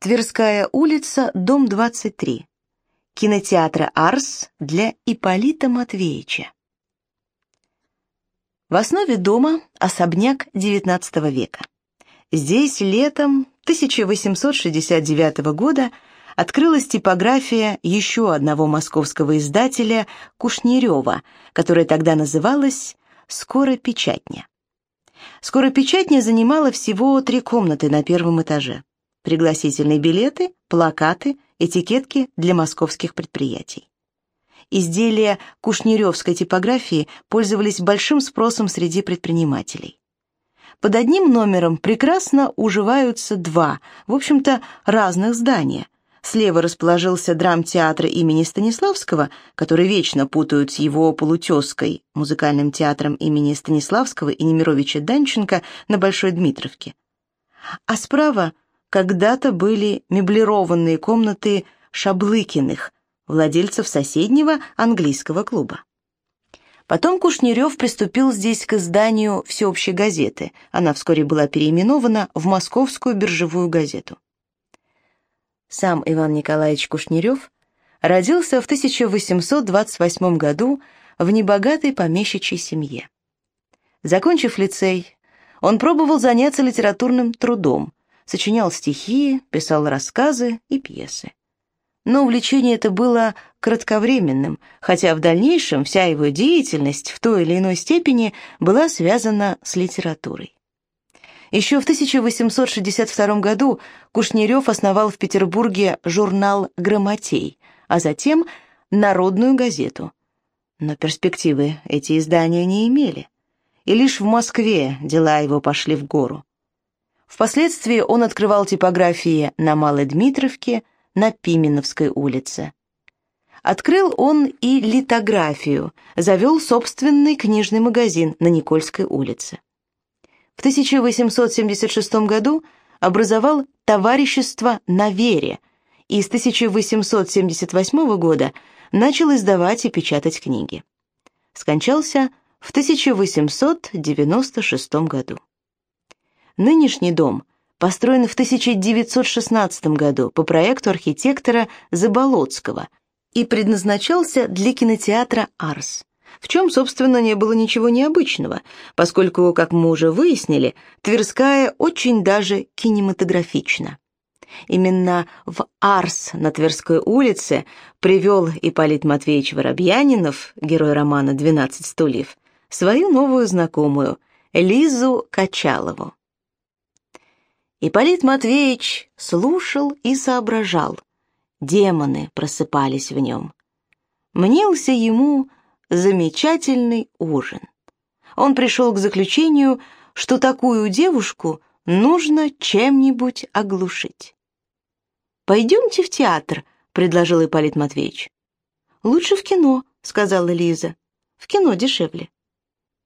Тверская улица, дом 23. Кинотеатра «Арс» для Ипполита Матвеевича. В основе дома особняк XIX века. Здесь летом 1869 года открылась типография еще одного московского издателя Кушнерева, которая тогда называлась «Скоропечатня». Скоропечатня занимала всего три комнаты на первом этаже пригласительные билеты, плакаты, этикетки для московских предприятий. Изделия кушнеревской типографии пользовались большим спросом среди предпринимателей. Под одним номером прекрасно уживаются два, в общем-то, разных здания. Слева расположился драмтеатр имени Станиславского, который вечно путают с его полутезкой, музыкальным театром имени Станиславского и Немировича Данченко на Большой Дмитровке. А справа когда-то были меблированные комнаты Шаблыкиных, владельцев соседнего английского клуба. Потом Кушнерев приступил здесь к изданию всеобщей газеты. Она вскоре была переименована в Московскую биржевую газету. Сам Иван Николаевич Кушнерев родился в 1828 году в небогатой помещичьей семье. Закончив лицей, он пробовал заняться литературным трудом, сочинял стихи, писал рассказы и пьесы. Но увлечение это было кратковременным, хотя в дальнейшем вся его деятельность в той или иной степени была связана с литературой. Еще в 1862 году Кушнерев основал в Петербурге журнал «Грамотей», а затем «Народную газету». Но перспективы эти издания не имели. И лишь в Москве дела его пошли в гору. Впоследствии он открывал типографии на Малой Дмитровке, на Пименовской улице. Открыл он и литографию, завел собственный книжный магазин на Никольской улице. В 1876 году образовал товарищество «На вере» и с 1878 года начал издавать и печатать книги. Скончался в 1896 году. Нынешний дом построен в 1916 году по проекту архитектора Заболоцкого и предназначался для кинотеатра «Арс», в чем, собственно, не было ничего необычного, поскольку, как мы уже выяснили, Тверская очень даже кинематографична. Именно в Арс на Тверской улице привел Ипполит Матвеевич Воробьянинов, герой романа «12 стульев», свою новую знакомую, Лизу Качалову. Ипполит Матвеевич слушал и соображал. Демоны просыпались в нем. Мнился ему замечательный ужин. Он пришел к заключению, что такую девушку нужно чем-нибудь оглушить. «Пойдемте в театр», — предложил Ипполит Матвеевич. «Лучше в кино», — сказала Лиза. «В кино дешевле».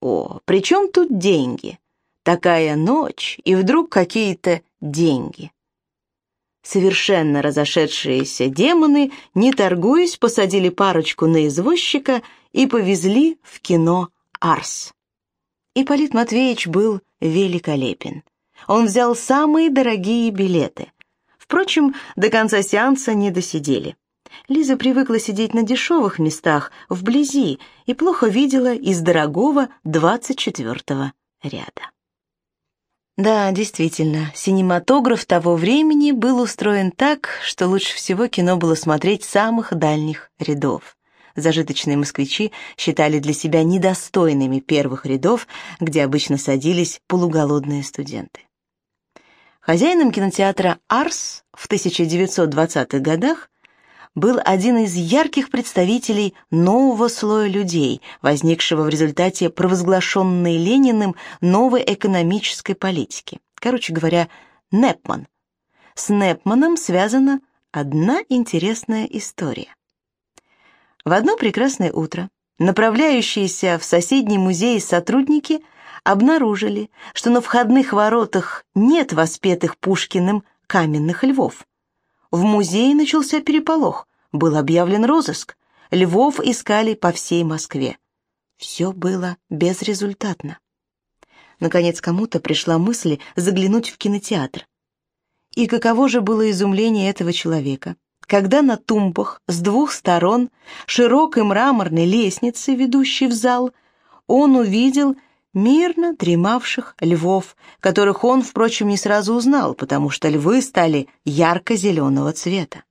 «О, при чем тут деньги? Такая ночь, и вдруг какие-то деньги. Совершенно разошедшиеся демоны, не торгуясь, посадили парочку на извозчика и повезли в кино «Арс». Ипполит Матвеевич был великолепен. Он взял самые дорогие билеты. Впрочем, до конца сеанса не досидели. Лиза привыкла сидеть на дешевых местах, вблизи, и плохо видела из дорогого двадцать четвертого ряда. Да, действительно, синематограф того времени был устроен так, что лучше всего кино было смотреть самых дальних рядов. Зажиточные москвичи считали для себя недостойными первых рядов, где обычно садились полуголодные студенты. Хозяином кинотеатра «Арс» в 1920-х годах был один из ярких представителей нового слоя людей, возникшего в результате провозглашенной Лениным новой экономической политики. Короче говоря, Непман. С Непманом связана одна интересная история. В одно прекрасное утро направляющиеся в соседний музей сотрудники обнаружили, что на входных воротах нет воспетых Пушкиным каменных львов. В музее начался переполох, был объявлен розыск. Львов искали по всей Москве. Все было безрезультатно. Наконец кому-то пришла мысль заглянуть в кинотеатр. И каково же было изумление этого человека, когда на тумбах с двух сторон широкой мраморной лестницы, ведущей в зал, он увидел мирно дремавших львов, которых он, впрочем, не сразу узнал, потому что львы стали ярко-зеленого цвета.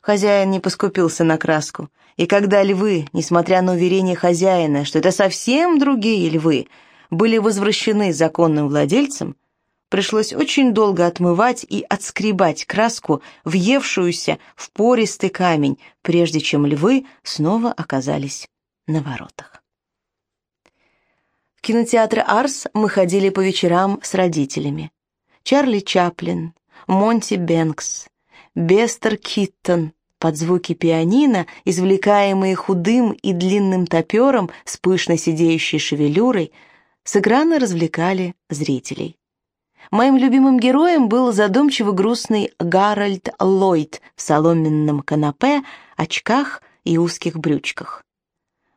Хозяин не поскупился на краску, и когда львы, несмотря на уверение хозяина, что это совсем другие львы, были возвращены законным владельцам, пришлось очень долго отмывать и отскребать краску, въевшуюся в пористый камень, прежде чем львы снова оказались на воротах. В кинотеатр «Арс» мы ходили по вечерам с родителями. Чарли Чаплин, Монти Бенкс, Бастер Китон под звуки пианино, извлекаемые худым и длинным тапером с пышно сидеющей шевелюрой, с экрана развлекали зрителей. Моим любимым героем был задумчиво грустный Гарольд Ллойд в соломенном канотье, очках и узких брючках.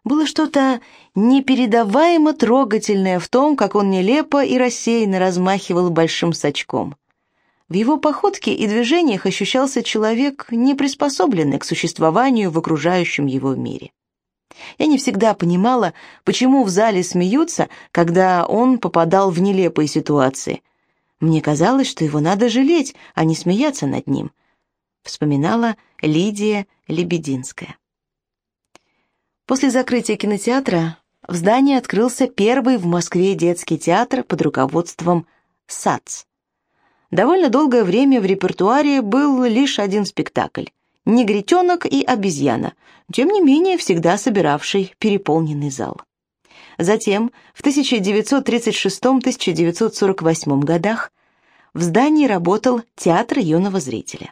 Было что-то непередаваемо трогательное в том, как он нелепо и рассеянно размахивал большим сачком. В его походке и движениях ощущался человек, не приспособленный к существованию в окружающем его мире. Я не всегда понимала, почему в зале смеются, когда он попадал в нелепые ситуации. Мне казалось, что его надо жалеть, а не смеяться над ним. Вспоминала Лидия Лебединская. После закрытия кинотеатра в здании открылся первый в Москве детский театр под руководством САЦ. Довольно долгое время в репертуаре был лишь один спектакль «Негритенок и обезьяна», тем не менее всегда собиравший переполненный зал. Затем, в 1936-1948 годах, в здании работал театр юного зрителя.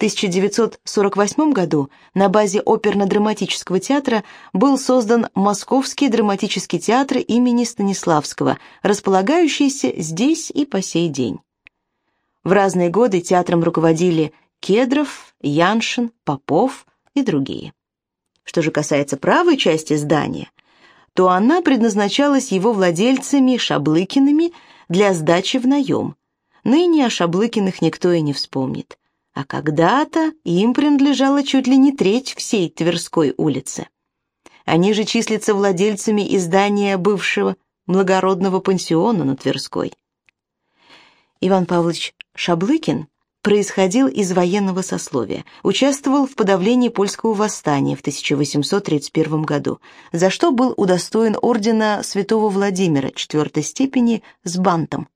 В 1948 году на базе оперно-драматического театра был создан Московский драматический театр имени Станиславского, располагающийся здесь и по сей день. В разные годы театром руководили Кедров, Яншин, Попов и другие. Что же касается правой части здания, то она предназначалась его владельцами Шаблыкиными для сдачи в наем. Ныне о Шаблыкиных никто и не вспомнит. А когда-то им принадлежала чуть ли не треть всей Тверской улицы. Они же числятся владельцами издания бывшего благородного пансиона на Тверской. Иван Павлович Шаблыкин происходил из военного сословия, участвовал в подавлении польского восстания в 1831 году, за что был удостоен ордена Святого Владимира четвертой степени с бантом.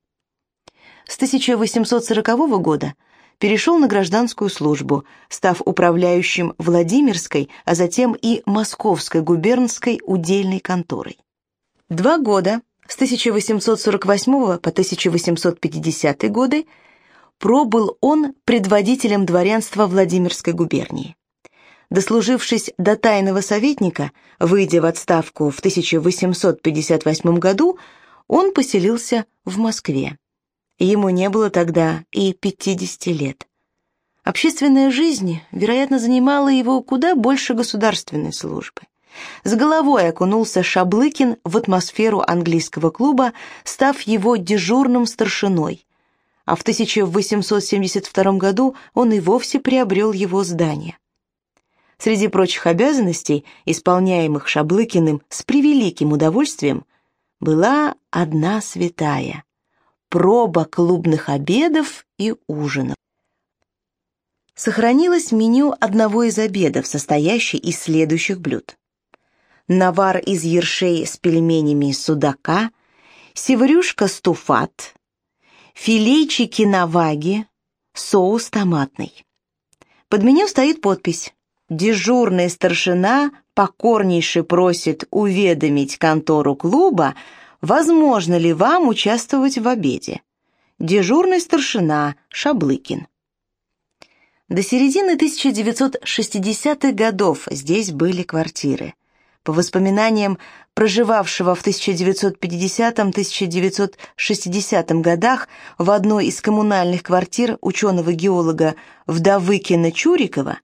С 1840 года перешел на гражданскую службу, став управляющим Владимирской, а затем и Московской губернской удельной конторой. Два года, с 1848 по 1850 годы, пробыл он предводителем дворянства Владимирской губернии. Дослужившись до тайного советника, выйдя в отставку в 1858 году, он поселился в Москве. Ему не было тогда и 50 лет. Общественная жизнь, вероятно, занимала его куда больше государственной службы. С головой окунулся Шаблыкин в атмосферу английского клуба, став его дежурным старшиной, а в 1872 году он и вовсе приобрел его здание. Среди прочих обязанностей, исполняемых Шаблыкиным с превеликим удовольствием, была одна святая – проба клубных обедов и ужинов. Сохранилось меню одного из обедов, состоящее из следующих блюд. Навар из ершей с пельменями судака, севрюшка стуфат, филейчики на ваге, соус томатный. Под меню стоит подпись «Дежурный старшина покорнейше просит уведомить контору клуба, возможно ли вам участвовать в обеде. Дежурный старшина Шаблыкин». До середины 1960-х годов здесь были квартиры – по воспоминаниям проживавшего в 1950-1960 годах в одной из коммунальных квартир ученого-геолога Вдовыкина Чурикова,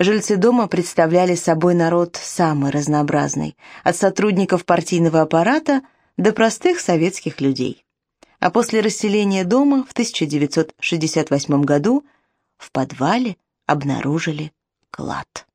жильцы дома представляли собой народ самый разнообразный, от сотрудников партийного аппарата до простых советских людей. А после расселения дома в 1968 году в подвале обнаружили клад.